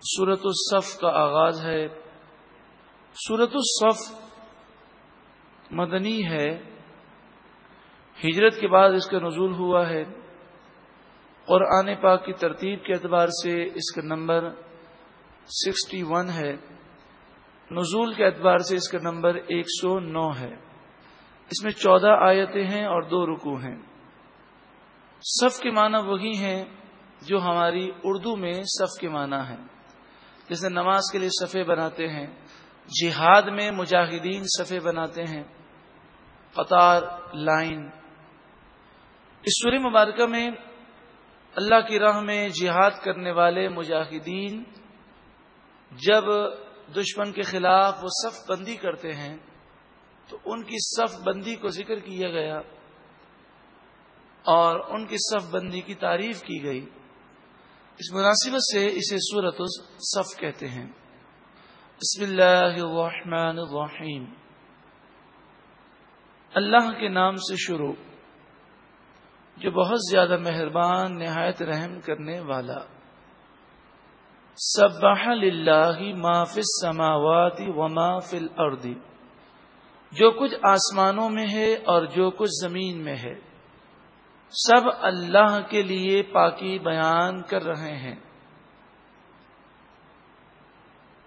صورت الصف کا آغاز ہے۔ صورت الصف مدنی ہے۔ ہجرت کے بعد اس کا نزول ہوا ہے۔ اور آنے پاک کی ترتیب کے اعتبار سے اس کا نمبر سکسٹی ون ہے۔ نزول کے اعتبار سے اس کا نمبر ایک سو نو ہے۔ اس میں چودہ آیتیں ہیں اور دو رکو ہیں۔ صف کے معنی وہی ہیں جو ہماری اردو میں صف کے معنی ہیں۔ جیسے نماز کے لیے صفے بناتے ہیں، جہاد میں مجاہدین صفے بناتے ہیں، قطار، لائن۔ اس سوری مبارکہ میں اللہ کی راہ میں جہاد کرنے والے مجاہدین جب دشمن کے خلاف وہ صف بندی کرتے ہیں، تو ان کی صف بندی کو ذکر کیا گیا اور ان کی صف بندی کی تعریف کی گئی۔ اس مناسبت سے اسے سورت صف کہتے ہیں۔ بسم اللہ الرحمن الرحیم۔ اللہ کے نام سے شروع، جو بہت زیادہ مہربان، نہایت رحم کرنے والا۔ سبح للہ ما فی السماوات وما فی الارض۔ جو کچھ آسمانوں میں ہے اور جو کچھ زمین میں ہے۔ سب اللہ کے لیے پاکی بیان کر رہے ہیں۔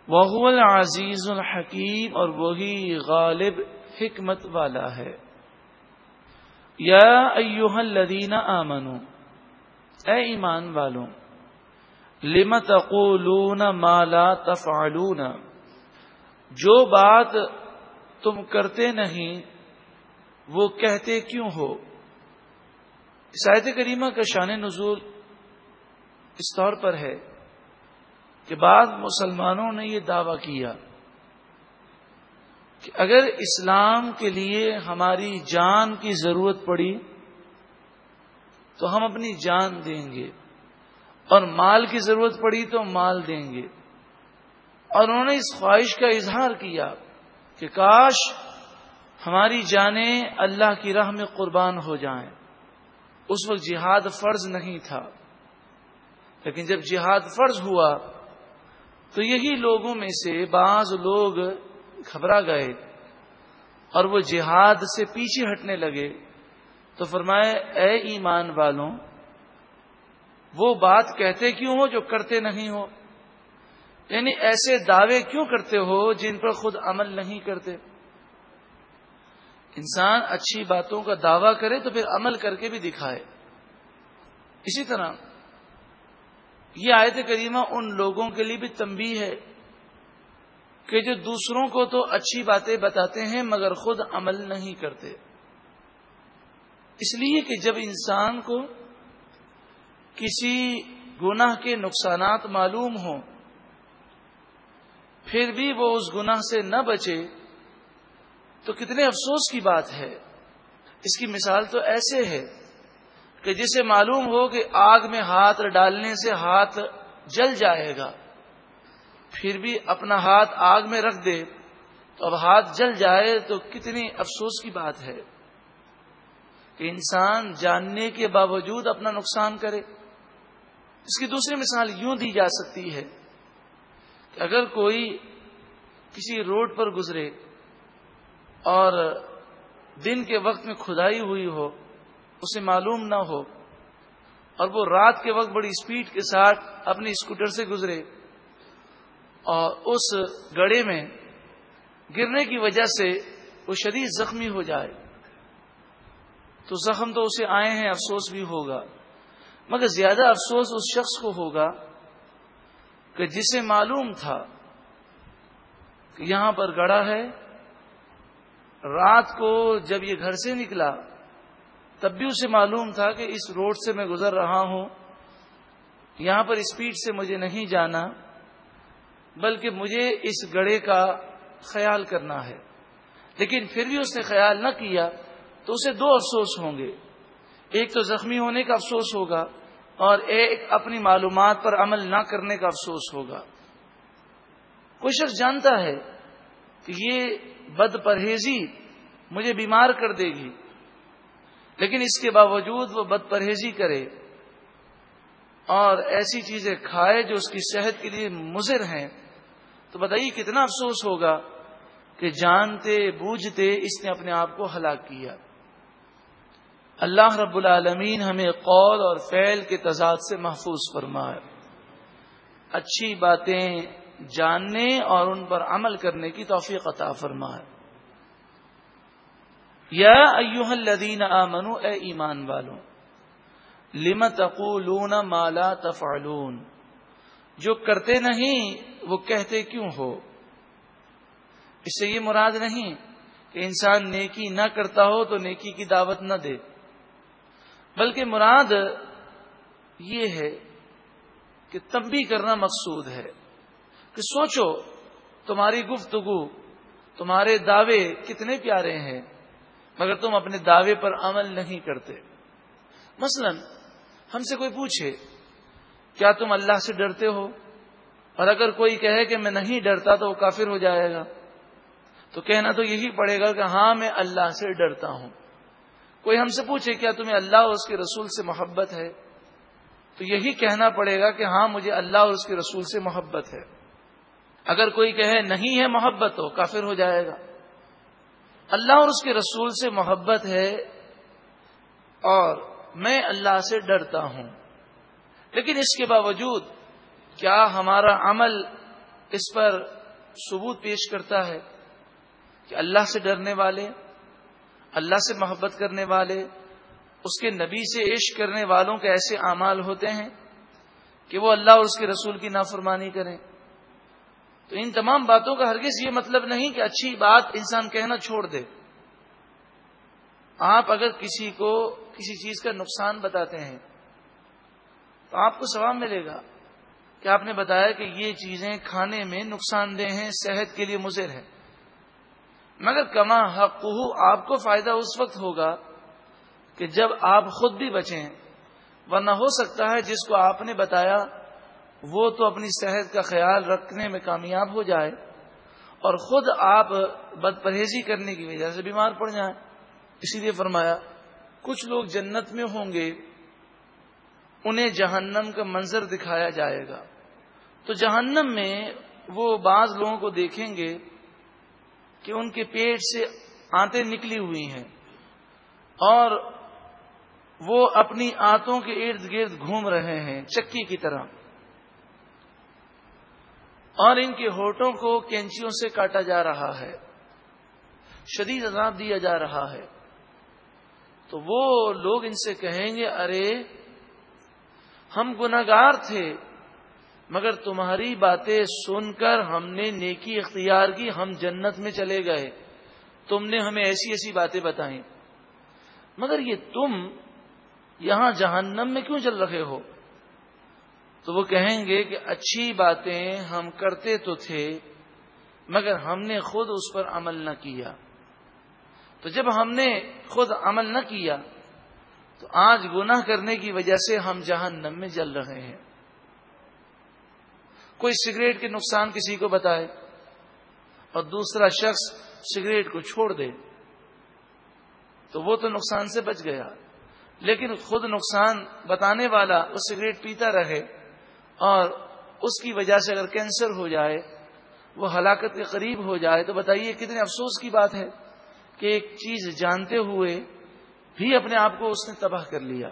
وہ العزیز الحکیم اور وہی غالب حکمت والا ہے۔ یا ایوہ الذین آمنو، اے ایمان والوں لم تقولون ما لا تفعلون؟ جو بات تم کرتے نہیں، وہ کہتے کیوں ہو؟ آیت کریمہ کا شان نزول اس طور پر ہے کہ بعض مسلمانوں نے یہ دعویٰ کیا کہ اگر اسلام کے لیے ہماری جان کی ضرورت پڑی تو ہم اپنی جان دیں گے اور مال کی ضرورت پڑی تو مال دیں گے اور انہوں نے اس خواہش کا اظہار کیا کہ کاش ہماری جانیں اللہ کی راہ میں قربان ہو جائیں اس وقت جہاد فرض نہیں تھا۔ لیکن جب جہاد فرض ہوا، تو یہی لوگوں میں سے بعض لوگ گھبرا گئے اور وہ جہاد سے پیچھے ہٹنے لگے۔ تو فرمائے اے ایمان والوں، وہ بات کہتے کیوں ہو جو کرتے نہیں ہو؟ یعنی ایسے دعوے کیوں کرتے ہو جن پر خود عمل نہیں کرتے؟ انسان اچھی باتوں کا دعویٰ کرے تو پھر عمل کر کے بھی دکھائے۔ اسی طرح یہ آیت کریمہ ان لوگوں کے لیے بھی تمبی ہے کہ جو دوسروں کو تو اچھی باتیں بتاتے ہیں مگر خود عمل نہیں کرتے۔ اس لیے کہ جب انسان کو کسی گناہ کے نقصانات معلوم ہوں، پھر بھی وہ اس گناہ سے نہ بچے۔ تو کتنے افسوس کی بات ہے۔ اس کی مثال تو ایسے ہے کہ جسے معلوم ہو کہ آگ میں ہاتھ ڈالنے سے ہاتھ جل جائے گا، پھر بھی اپنا ہاتھ آگ میں رکھ دے، تو اب ہاتھ جل جائے تو کتنی افسوس کی بات ہے کہ انسان جاننے کے باوجود اپنا نقصان کرے۔ اس کی دوسری مثال یوں دی جا سکتی ہے کہ اگر کوئی کسی روڈ پر گزرے اور دن کے وقت میں کھدائی ہوئی ہو، اسے معلوم نہ ہو، اور وہ رات کے وقت بڑی اسپیڈ کے ساتھ اپنی اسکوٹر سے گزرے۔ اور اس گڑے میں گرنے کی وجہ سے وہ شدید زخمی ہو جائے۔ تو زخم تو اسے آئے ہیں، افسوس بھی ہوگا۔ مگر زیادہ افسوس اس شخص کو ہوگا کہ جسے معلوم تھا کہ یہاں پر گڑا ہے رات کو جب یہ گھر سے نکلا، تب بھی اسے معلوم تھا کہ اس روڈ سے میں گزر رہا ہوں۔ یہاں پر اسپیڈ سے مجھے نہیں جانا، بلکہ مجھے اس گڑے کا خیال کرنا ہے۔ لیکن پھر بھی اس نے خیال نہ کیا تو اسے دو افسوس ہوں گے۔ ایک تو زخمی ہونے کا افسوس ہوگا اور ایک اپنی معلومات پر عمل نہ کرنے کا افسوس ہوگا۔ کوئی شخص جانتا ہے کہ یہ بد پرہیزی مجھے بیمار کر دے گی۔ لیکن اس کے باوجود وہ بد پرہیزی کرے اور ایسی چیزیں کھائے جو اس کی صحت کے لیے مضر ہیں۔ تو بتائیے کتنا افسوس ہوگا کہ جانتے بوجھتے اس نے اپنے آپ کو ہلاک کیا۔ اللہ رب العالمین ہمیں قول اور فعل کے تضاد سے محفوظ فرمائے۔ اچھی باتیں جاننے اور ان پر عمل کرنے کی توفیق عطا فرمائے یا ایوہ الذین آمنو، اے ایمان والوں لم تقولون ما لا تفعلون؟ جو کرتے نہیں، وہ کہتے کیوں ہو؟ اس سے یہ مراد نہیں کہ انسان نیکی نہ کرتا ہو تو نیکی کی دعوت نہ دے۔ بلکہ مراد یہ ہے کہ تب بھی کرنا مقصود ہے۔ کہ سوچو تمہاری گفتگو، تمہارے دعوے کتنے پیارے ہیں، مگر تم اپنے دعوے پر عمل نہیں کرتے۔ مثلا، ہم سے کوئی پوچھے، کیا تم اللہ سے ڈرتے ہو؟ اور اگر کوئی کہے کہ میں نہیں ڈرتا تو وہ کافر ہو جائے گا۔ تو کہنا تو یہی پڑے گا کہ ہاں میں اللہ سے ڈرتا ہوں۔ کوئی ہم سے پوچھے، کیا تمہیں اللہ اور اس کے رسول سے محبت ہے؟ تو یہی کہنا پڑے گا کہ ہاں مجھے اللہ اور اس کے رسول سے محبت ہے۔ اگر کوئی کہے نہیں ہے محبت تو کافر ہو جائے گا۔ اللہ اور اس کے رسول سے محبت ہے اور میں اللہ سے ڈرتا ہوں۔ لیکن اس کے باوجود کیا ہمارا عمل اس پر ثبوت پیش کرتا ہے کہ اللہ سے ڈرنے والے، اللہ سے محبت کرنے والے، اس کے نبی سے عشق کرنے والوں کے ایسے اعمال ہوتے ہیں کہ وہ اللہ اور اس کے رسول کی نافرمانی کریں۔ تو ان تمام باتوں کا ہرگز یہ مطلب نہیں کہ اچھی بات انسان کہنا چھوڑ دے۔ آپ اگر کسی کو کسی چیز کا نقصان بتاتے ہیں، تو آپ کو ثواب ملے گا۔ کہ آپ نے بتایا کہ یہ چیزیں کھانے میں نقصان دہ ہیں، صحت کے لیے مضر ہے مگر کما حق آپ کو فائدہ اس وقت ہوگا کہ جب آپ خود بھی بچیں۔ ورنہ ہو سکتا ہے جس کو آپ نے بتایا وہ تو اپنی صحت کا خیال رکھنے میں کامیاب ہو جائے اور خود آپ بد پرہیزی کرنے کی وجہ سے بیمار پڑ جائیں۔ اسی لیے فرمایا، کچھ لوگ جنت میں ہوں گے، انہیں جہنم کا منظر دکھایا جائے گا۔ تو جہنم میں وہ بعض لوگوں کو دیکھیں گے کہ ان کے پیٹ سے آنتے نکلی ہوئی ہیں اور وہ اپنی آنتوں کے ارد گرد گھوم رہے ہیں، چکی کی طرح۔ اور ان کے ہوٹوں کو کینچیوں سے کاٹا جا رہا ہے۔ شدید عذاب دیا جا رہا ہے۔ تو وہ لوگ ان سے کہیں گے، ارے، ہم گناگار تھے، مگر تمہاری باتیں سن کر ہم نے نیکی اختیار کی، ہم جنت میں چلے گئے۔ تم نے ہمیں ایسی ایسی باتیں بتائیں۔ مگر یہ تم یہاں جہنم میں کیوں چل رہے ہو؟ تو وہ کہیں گے کہ اچھی باتیں ہم کرتے تو تھے، مگر ہم نے خود اس پر عمل نہ کیا۔ تو جب ہم نے خود عمل نہ کیا، تو آج گناہ کرنے کی وجہ سے ہم جہنم میں جل رہے ہیں۔ کوئی سگریٹ کے نقصان کسی کو بتائے اور دوسرا شخص سگریٹ کو چھوڑ دے، تو وہ تو نقصان سے بچ گیا۔ لیکن خود نقصان بتانے والا وہ سگریٹ پیتا رہے اور اس کی وجہ سے اگر کینسر ہو جائے، وہ ہلاکت کے قریب ہو جائے، تو بتائیے کتنے افسوس کی بات ہے کہ ایک چیز جانتے ہوئے بھی اپنے آپ کو اس نے تباہ کر لیا۔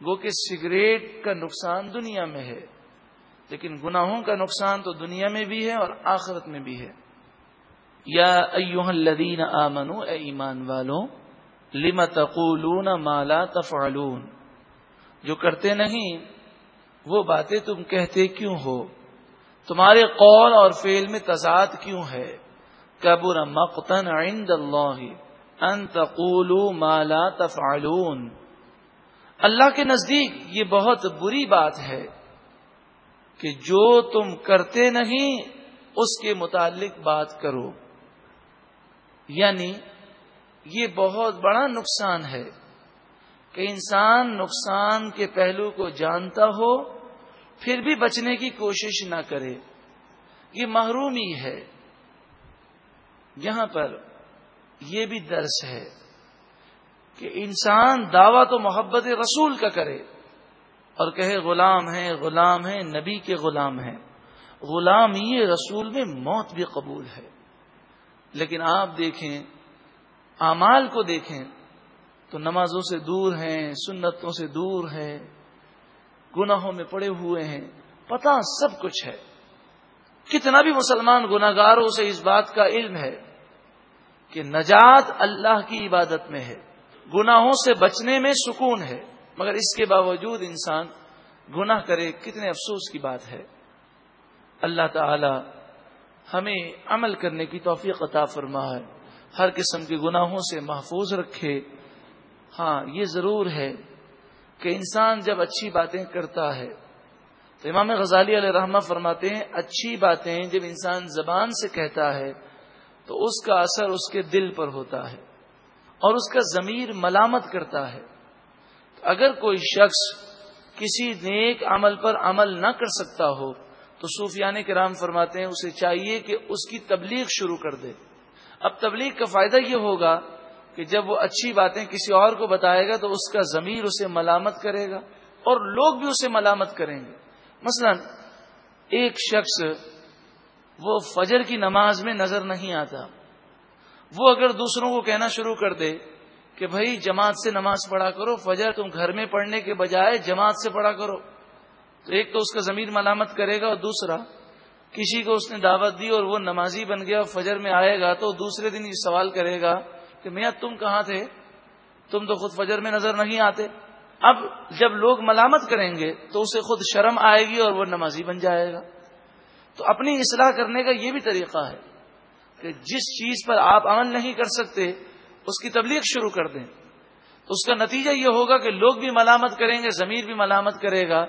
گو کہ سگریٹ کا نقصان دنیا میں ہے، لیکن گناہوں کا نقصان تو دنیا میں بھی ہے اور آخرت میں بھی ہے۔ یا ایوہ الذین آمنو، اے ایمان والوں لم تقولون ما لا تفعلون؟ جو کرتے نہیں وہ باتیں تم کہتے کیوں ہو؟ تمہارے قول اور فیل میں تضاد کیوں ہے؟ قبر مقتن عند اللہ ان تقولوا ما لا تفعلون۔ اللہ کے نزدیک یہ بہت بری بات ہے کہ جو تم کرتے نہیں، اس کے متعلق بات کرو۔ یعنی یہ بہت بڑا نقصان ہے کہ انسان نقصان کے پہلو کو جانتا ہو پھر بھی بچنے کی کوشش نہ کرے۔ یہ محرومی ہے۔ یہاں پر یہ بھی درس ہے کہ انسان دعویٰ تو محبت رسول کا کرے اور کہے، غلام ہیں غلام ہیں نبی کے غلام ہیں۔ غلام یہ رسول میں موت بھی قبول ہے۔ لیکن آپ دیکھیں، اعمال کو دیکھیں تو نمازوں سے دور ہیں، سنتوں سے دور ہے گناہوں میں پڑے ہوئے ہیں۔ پتا سب کچھ ہے۔ کتنا بھی مسلمان گناگاروں سے اس بات کا علم ہے کہ نجات اللہ کی عبادت میں ہے۔ گناہوں سے بچنے میں سکون ہے۔ مگر اس کے باوجود انسان گناہ کرے کتنے افسوس کی بات ہے۔ اللہ تعالی ہمیں عمل کرنے کی توفیق عطا فرما ہے ہر قسم کے گناہوں سے محفوظ رکھے۔ ہاں یہ ضرور ہے کہ انسان جب اچھی باتیں کرتا ہے، تو امام غزالی علیہ رحمہ فرماتے ہیں، اچھی باتیں جب انسان زبان سے کہتا ہے، تو اس کا اثر اس کے دل پر ہوتا ہے اور اس کا ضمیر ملامت کرتا ہے۔ اگر کوئی شخص کسی نیک عمل پر عمل نہ کر سکتا ہو، تو صوفیان کے رام فرماتے ہیں، اسے چاہیے کہ اس کی تبلیغ شروع کر دے۔ اب تبلیغ کا فائدہ یہ ہوگا کہ جب وہ اچھی باتیں کسی اور کو بتائے گا تو اس کا ضمیر اسے ملامت کرے گا اور لوگ بھی اسے ملامت کریں گے۔ مثلا ایک شخص وہ فجر کی نماز میں نظر نہیں آتا۔ وہ اگر دوسروں کو کہنا شروع کر دے کہ بھائی جماعت سے نماز پڑھا کرو، فجر تم گھر میں پڑھنے کے بجائے جماعت سے پڑھا کرو۔ تو ایک تو اس کا ضمیر ملامت کرے گا اور دوسرا کسی کو اس نے دعوت دی اور وہ نمازی بن گیا اور فجر میں آئے گا تو دوسرے دن یہ سوال کرے گا کہ میاں تم کہاں تھے؟ تم تو خود فجر میں نظر نہیں آتے۔ اب جب لوگ ملامت کریں گے تو اسے خود شرم آئے گی اور وہ نمازی بن جائے گا۔ تو اپنی اصلاح کرنے کا یہ بھی طریقہ ہے کہ جس چیز پر آپ عمل نہیں کر سکتے، اس کی تبلیغ شروع کر دیں۔ تو اس کا نتیجہ یہ ہوگا کہ لوگ بھی ملامت کریں گے، ضمیر بھی ملامت کرے گا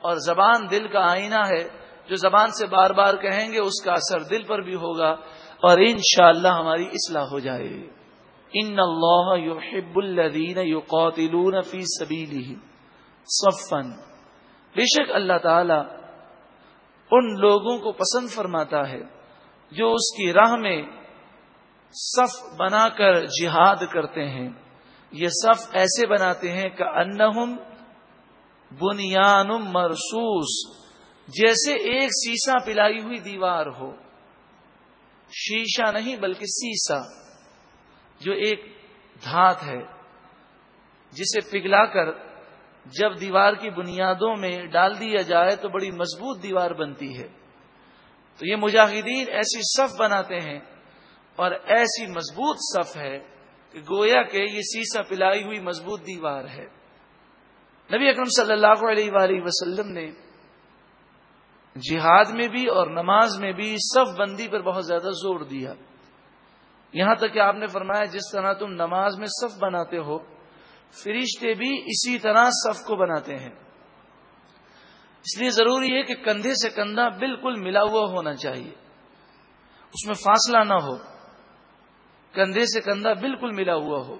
اور زبان دل کا آئینہ ہے۔ جو زبان سے بار بار کہیں گے، اس کا اثر دل پر بھی ہوگا اور انشاءاللہ ہماری اصلاح ہو جائے گی۔ ان اللہ يحب الذین یقاتلون فی سبیلہ صفا۔ بے شک اللہ تعالی ان لوگوں کو پسند فرماتا ہے جو اس کی راہ میں صف بنا کر جہاد کرتے ہیں۔ یہ صف ایسے بناتے ہیں کہ انہم بنیان مرسوس جیسے ایک سیسا پلائی ہوئی دیوار ہو۔ شیشہ نہیں بلکہ سیسا۔ جو ایک دھات ہے، جسے پگھلا کر جب دیوار کی بنیادوں میں ڈال دیا جائے تو بڑی مضبوط دیوار بنتی ہے۔ تو یہ مجاہدین ایسی صف بناتے ہیں اور ایسی مضبوط صف ہے کہ گویا کہ یہ سیسا پلائی ہوئی مضبوط دیوار ہے۔ نبی اکرم صلی اللہ علیہ وآلہ وسلم نے جہاد میں بھی اور نماز میں بھی صف بندی پر بہت زیادہ زور دیا۔ یہاں تک کہ آپ نے فرمایا جس طرح تم نماز میں صف بناتے ہو، فرشتے بھی اسی طرح صف کو بناتے ہیں۔ اس لیے ضروری ہے کہ کندھے سے کندھا بالکل ملا ہوا ہونا چاہیے۔ اس میں فاصلہ نہ ہو۔ کندھے سے کندھا بالکل ملا ہوا ہو۔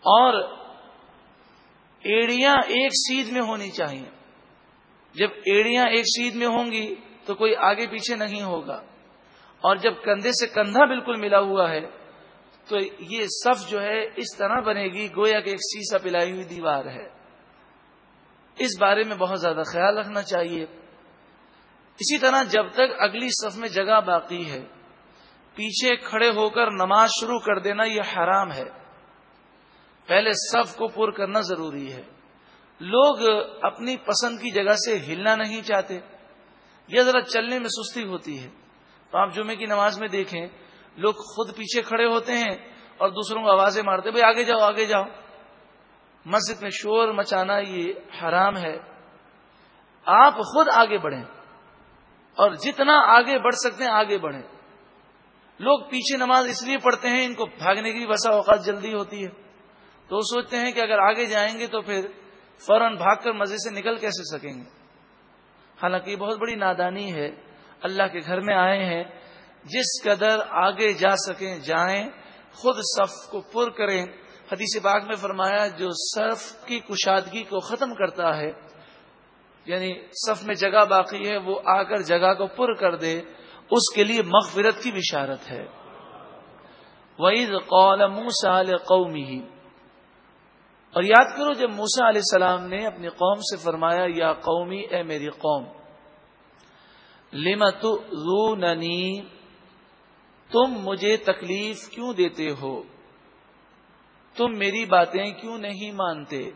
اور ایڑیاں ایک سیدھ میں ہونی چاہیے۔ جب ایڑیاں ایک سیدھ میں ہوں گی تو کوئی آگے پیچھے نہیں ہوگا۔ اور جب کندھے سے کندھا بالکل ملا ہوا ہے، تو یہ صف جو ہے اس طرح بنے گی، گویا کہ ایک سیسا پلائی ہوئی دیوار ہے۔ اس بارے میں بہت زیادہ خیال رکھنا چاہیے۔ اسی طرح جب تک اگلی صف میں جگہ باقی ہے، پیچھے کھڑے ہو کر نماز شروع کر دینا یہ حرام ہے۔ پہلے صف کو پر کرنا ضروری ہے۔ لوگ اپنی پسند کی جگہ سے ہلنا نہیں چاہتے یہ ذرا چلنے میں سستی ہوتی ہے۔ تو آپ جمعے کی نماز میں دیکھیں، لوگ خود پیچھے کھڑے ہوتے ہیں اور دوسروں کو آوازیں مارتے بھائی آگے جاؤ آگے جاؤ۔ مسجد میں شور مچانا یہ حرام ہے۔ آپ خود آگے بڑھیں اور جتنا آگے بڑھ سکتے ہیں، آگے بڑھیں۔ لوگ پیچھے نماز اس لیے پڑھتے ہیں، ان کو بھاگنے کی بسا اوقات جلدی ہوتی ہے۔ تو وہ سوچتے ہیں کہ اگر آگے جائیں گے تو پھر فوراً بھاگ کر مزے سے نکل کیسے سکیں گے؟ حالانکہ یہ بہت بڑی نادانی ہے۔ اللہ کے گھر میں آئے ہیں، جس قدر آگے جا سکیں، جائیں، خود صف کو پر کریں۔ حدیث باغ میں فرمایا، جو صف کی کشادگی کو ختم کرتا ہے یعنی صف میں جگہ باقی ہے، وہ آ کر جگہ کو پر کر دے، اس کے لیے مغفرت کی بشارت ہے۔ وعید قول موسال قومی اور یاد کرو، جب موسا علیہ السلام نے اپنی قوم سے فرمایا، یا قومی، اے میری قوم لمت تم مجھے تکلیف کیوں دیتے ہو؟ تم میری باتیں کیوں نہیں مانتے؟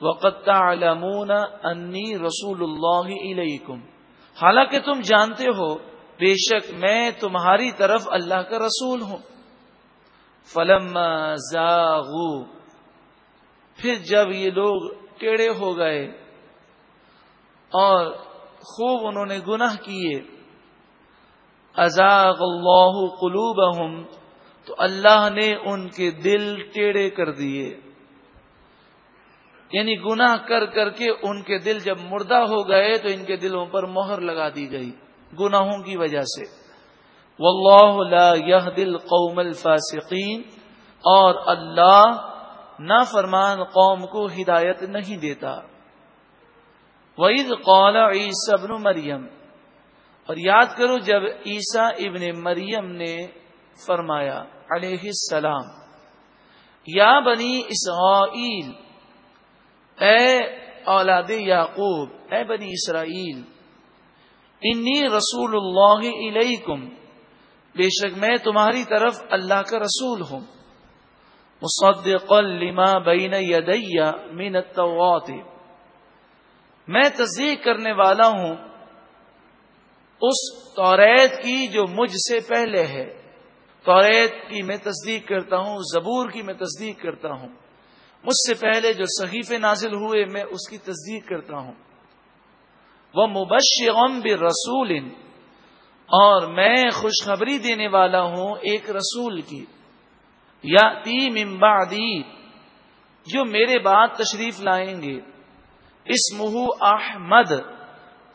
وقت تعلمون انی رسول اللہ علیکم حالانکہ تم جانتے ہو، بے شک میں تمہاری طرف اللہ کا رسول ہوں۔ فلم زاغو، پھر جب یہ لوگ ٹیڑے ہو گئے اور خوب انہوں نے گناہ کیے۔ ازاغ اللہ قلوبہم، تو اللہ نے ان کے دل ٹیڑے کر دیے۔ یعنی گناہ کر کر کے ان کے دل جب مردہ ہو گئے تو ان کے دلوں پر مہر لگا دی گئی، گناہوں کی وجہ سے۔ واللہ لا يهدي القوم الفاسقین، اور اللہ نہ فرمان قوم کو ہدایت نہیں دیتا۔ وعید قول عیسی ابن مریم اور یاد کرو جب عیسیٰ ابن مریم نے فرمایا، علیہ السلام، یا بنی اسرائیل، اے اولاد یعقوب، اے بنی اسرائیل، انی رسول اللہ علیکم، بے شک میں تمہاری طرف اللہ کا رسول ہوں، مصدقا لما بین یدی من التوات میں تصدیق کرنے والا ہوں اس توریت کی جو مجھ سے پہلے ہے۔ توریت کی میں تصدیق کرتا ہوں، زبور کی میں تصدیق کرتا ہوں۔ مجھ سے پہلے جو صحیفے نازل ہوئے، میں اس کی تصدیق کرتا ہوں۔ وہ مبشرم بر رسول اور میں خوشخبری دینے والا ہوں ایک رسول کی۔ یا تی ممبادی جو میرے بعد تشریف لائیں گے۔ اس مہو احمد،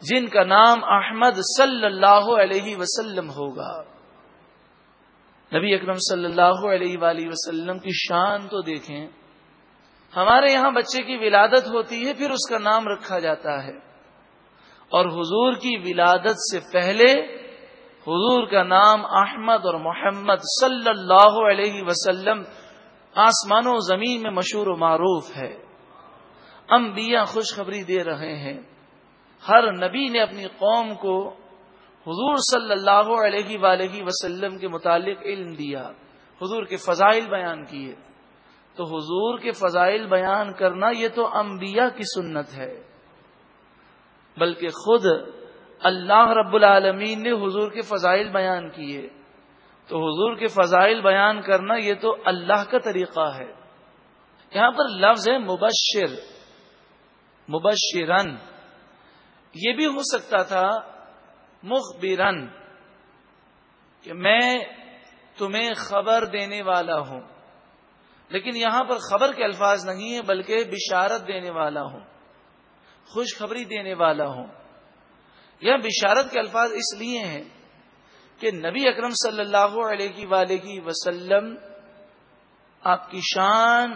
جن کا نام احمد صلی اللہ علیہ وسلم ہوگا۔ نبی اکرم صلی اللہ علیہ وآلہ وسلم کی شان تو دیکھیں۔ ہمارے یہاں بچے کی ولادت ہوتی ہے، پھر اس کا نام رکھا جاتا ہے۔ اور حضور کی ولادت سے پہلے حضور کا نام احمد اور محمد صلی اللہ علیہ وسلم آسمان و زمین میں مشہور و معروف ہے۔ انبیاء خوشخبری دے رہے ہیں۔ ہر نبی نے اپنی قوم کو حضور صلی اللہ علیہ وآلہ وسلم کے متعلق علم دیا، حضور کے فضائل بیان کیے۔ تو حضور کے فضائل بیان کرنا یہ تو انبیاء کی سنت ہے۔ بلکہ خود اللہ رب العالمین نے حضور کے فضائل بیان کیے۔ تو حضور کے فضائل بیان کرنا یہ تو اللہ کا طریقہ ہے۔ یہاں پر لفظ ہے مبشر۔ مبشرن۔ یہ بھی ہو سکتا تھا مخبرن۔ کہ میں تمہیں خبر دینے والا ہوں۔ لیکن یہاں پر خبر کے الفاظ نہیں ہے بلکہ بشارت دینے والا ہوں۔ خوشخبری دینے والا ہوں۔ یہ بشارت کے الفاظ اس لیے ہیں کہ نبی اکرم صلی اللہ علیہ وآلہ وسلم آپ کی شان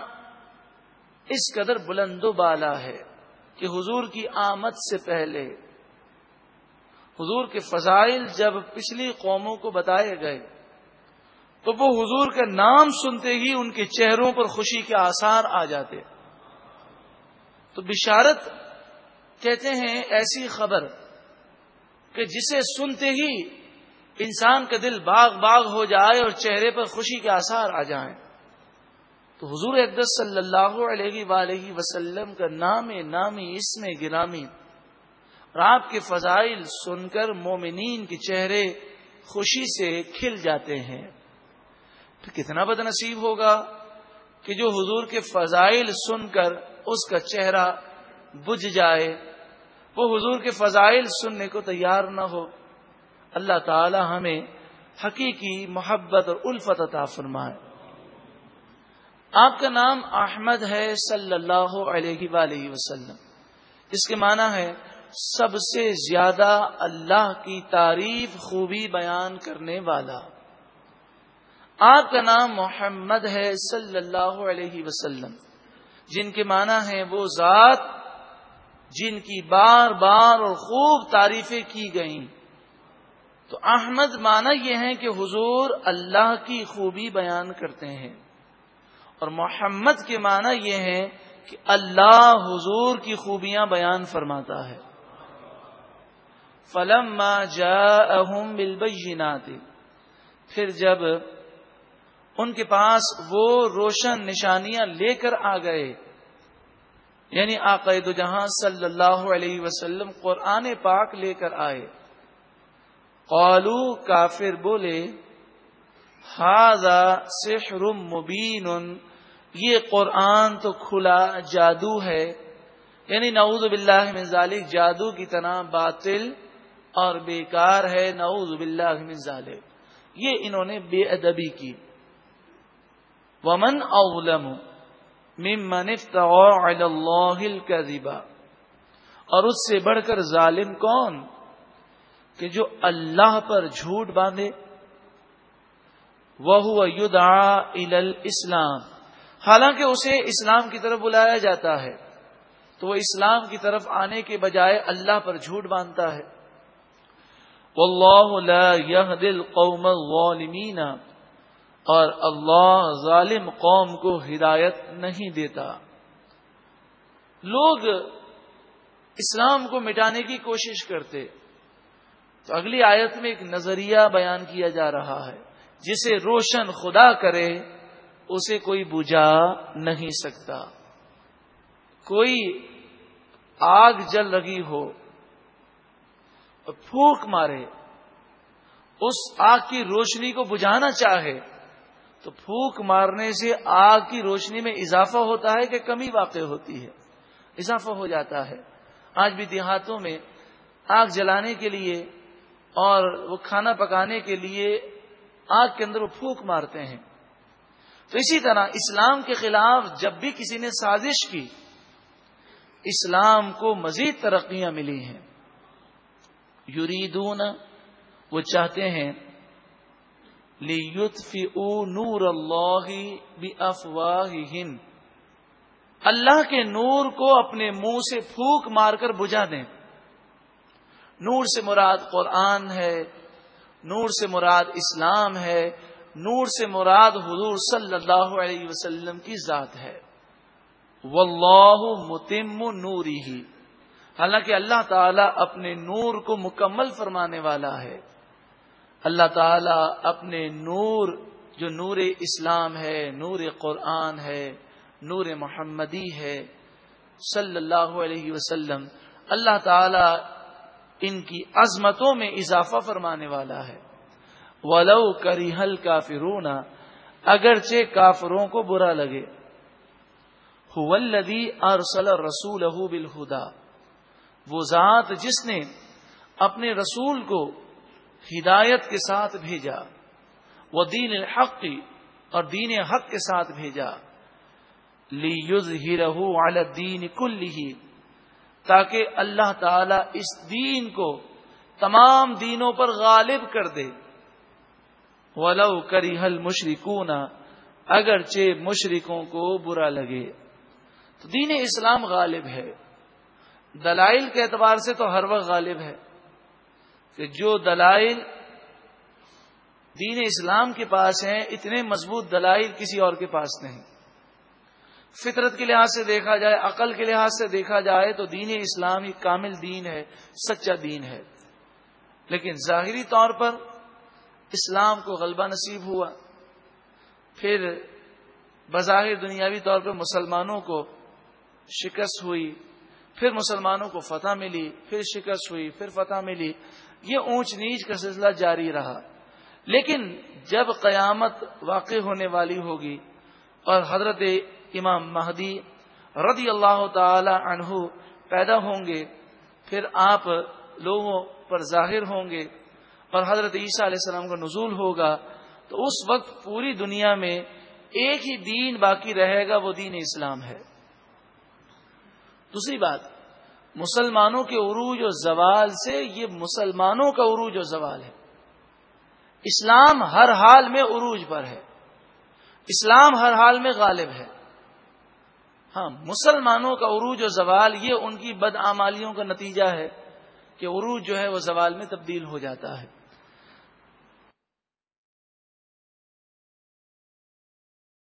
اس قدر بلند و بالا ہے۔ کہ حضور کی آمد سے پہلے، حضور کے فضائل جب پچھلی قوموں کو بتائے گئے، تو وہ حضور کا نام سنتے ہی ان کے چہروں پر خوشی کے آثار آ جاتے۔ تو بشارت کہتے ہیں ایسی خبر کہ جسے سنتے ہی انسان کا دل باغ باغ ہو جائے اور چہرے پر خوشی کے آثار آ جائیں۔ تو حضور اقدس صلی اللہ علیہ وآلہ وسلم کا نام نامی اس میں گرامی اور آپ کے فضائل سن کر مومنین کے چہرے خوشی سے کھل جاتے ہیں۔ تو کتنا بد نصیب ہوگا کہ جو حضور کے فضائل سن کر اس کا چہرہ بجھ جائے، وہ حضور کے فضائل سننے کو تیار نہ ہو۔ اللہ تعالی ہمیں حقیقی محبت اور الفت عطا فرمائے۔ آپ کا نام احمد ہے صلی اللہ علیہ وآلہ وسلم۔ اس کے معنی ہے سب سے زیادہ اللہ کی تعریف خوبی بیان کرنے والا۔ آپ کا نام محمد ہے صلی اللہ علیہ وسلم۔ جن کے معنی ہے وہ ذات جن کی بار بار اور خوب تعریفیں کی گئیں۔ تو احمد مانا یہ ہے کہ حضور اللہ کی خوبی بیان کرتے ہیں۔ اور محمد کے معنی یہ ہے کہ اللہ حضور کی خوبیاں بیان فرماتا ہے۔ فلم جا اہم پھر جب ان کے پاس وہ روشن نشانیاں لے کر آ گئے یعنی عقائد جہاں صلی اللہ علیہ وسلم قرآن پاک لے کر آئے۔ قالو کافر بولے ہاضا سحر مبین یہ قرآن تو کھلا جادو ہے یعنی نعوذ باللہ من ذالک، جادو کی طرح باطل اور بیکار ہے، نعوذ باللہ من ذالک۔ یہ انہوں نے بے ادبی کی۔ ومن اولم ممن افترى على الله اور اس سے بڑھ کر ظالم کون؟ کہ جو اللہ پر جھوٹ باندھے۔ وہ یدعا ال اسلام حالانکہ اسے اسلام کی طرف بلایا جاتا ہے، تو وہ اسلام کی طرف آنے کے بجائے اللہ پر جھوٹ باندھتا ہے۔ واللہ لا يهدي القوم الظالمین، اور اللہ ظالم قوم کو ہدایت نہیں دیتا۔ لوگ اسلام کو مٹانے کی کوشش کرتے۔ تو اگلی آیت میں ایک نظریہ بیان کیا جا رہا ہے، جسے روشن خدا کرے۔ اسے کوئی بجا نہیں سکتا۔ کوئی آگ جل رہی ہو اور پھونک مارے، اس آگ کی روشنی کو بجھانا چاہے، تو پھونک مارنے سے آگ کی روشنی میں اضافہ ہوتا ہے کہ کمی واقع ہوتی ہے، اضافہ ہو جاتا ہے۔ آج بھی دیہاتوں میں آگ جلانے کے لیے اور وہ کھانا پکانے کے لیے آگ کے اندر وہ پھونک مارتے ہیں۔ تو اسی طرح اسلام کے خلاف جب بھی کسی نے سازش کی، اسلام کو مزید ترقیاں ملی ہیں۔ یریدون، وہ چاہتے ہیں نور اللہ افواہ اللہ کے نور کو اپنے منہ سے پھونک مار کر بجھا دیں۔ نور سے مراد قرآن ہے، نور سے مراد اسلام ہے۔ نور سے مراد حضور صلی اللہ علیہ وسلم کی ذات ہے۔ واللہ متم نوری ہی حالانکہ اللہ تعالیٰ اپنے نور کو مکمل فرمانے والا ہے۔ اللہ تعالیٰ اپنے نور، جو نور اسلام ہے، نور قرآن ہے، نور محمدی ہے، صلی اللہ علیہ وسلم، اللہ تعالی ان کی عظمتوں میں اضافہ فرمانے والا ہے۔ ولو کری حل اگرچہ کافروں کو برا لگے۔ ولدی ارسل رسول بالخدا وہ ذات جس نے اپنے رسول کو ہدایت کے ساتھ بھیجا، وہ دین الحق اور دین حق کے ساتھ بھیجا۔ لی ہی رہو دین کل تاکہ اللہ تعالی اس دین کو تمام دینوں پر غالب کر دے۔ ولو کری حل مشرقوں اگرچہ مشرقوں کو برا لگے۔ تو دین اسلام غالب ہے۔ دلائل کے اعتبار سے تو ہر وقت غالب ہے کہ جو دلائل دین اسلام کے پاس ہیں، اتنے مضبوط دلائل کسی اور کے پاس نہیں۔ فطرت کے لحاظ سے دیکھا جائے، عقل کے لحاظ سے دیکھا جائے تو دین اسلام ایک کامل دین ہے، سچا دین ہے۔ لیکن ظاہری طور پر اسلام کو غلبہ نصیب ہوا۔ پھر بظاہر دنیاوی طور پر مسلمانوں کو شکست ہوئی، پھر مسلمانوں کو فتح ملی، پھر شکست ہوئی، پھر فتح ملی۔ یہ اونچ نیچ کا سلسلہ جاری رہا۔ لیکن جب قیامت واقع ہونے والی ہوگی اور حضرت امام مہدی رضی اللہ تعالی عنہ پیدا ہوں گے، پھر آپ لوگوں پر ظاہر ہوں گے۔ اور حضرت عیسیٰ علیہ السلام کا نزول ہوگا، تو اس وقت پوری دنیا میں ایک ہی دین باقی رہے گا، وہ دین اسلام ہے۔ دوسری بات، مسلمانوں کے عروج و زوال سے یہ مسلمانوں کا عروج و زوال ہے۔ اسلام ہر حال میں عروج پر ہے۔ اسلام ہر حال میں غالب ہے۔ ہاں مسلمانوں کا عروج و زوال یہ ان کی بدعمالیوں کا نتیجہ ہے کہ عروج جو ہے وہ زوال میں تبدیل ہو جاتا ہے۔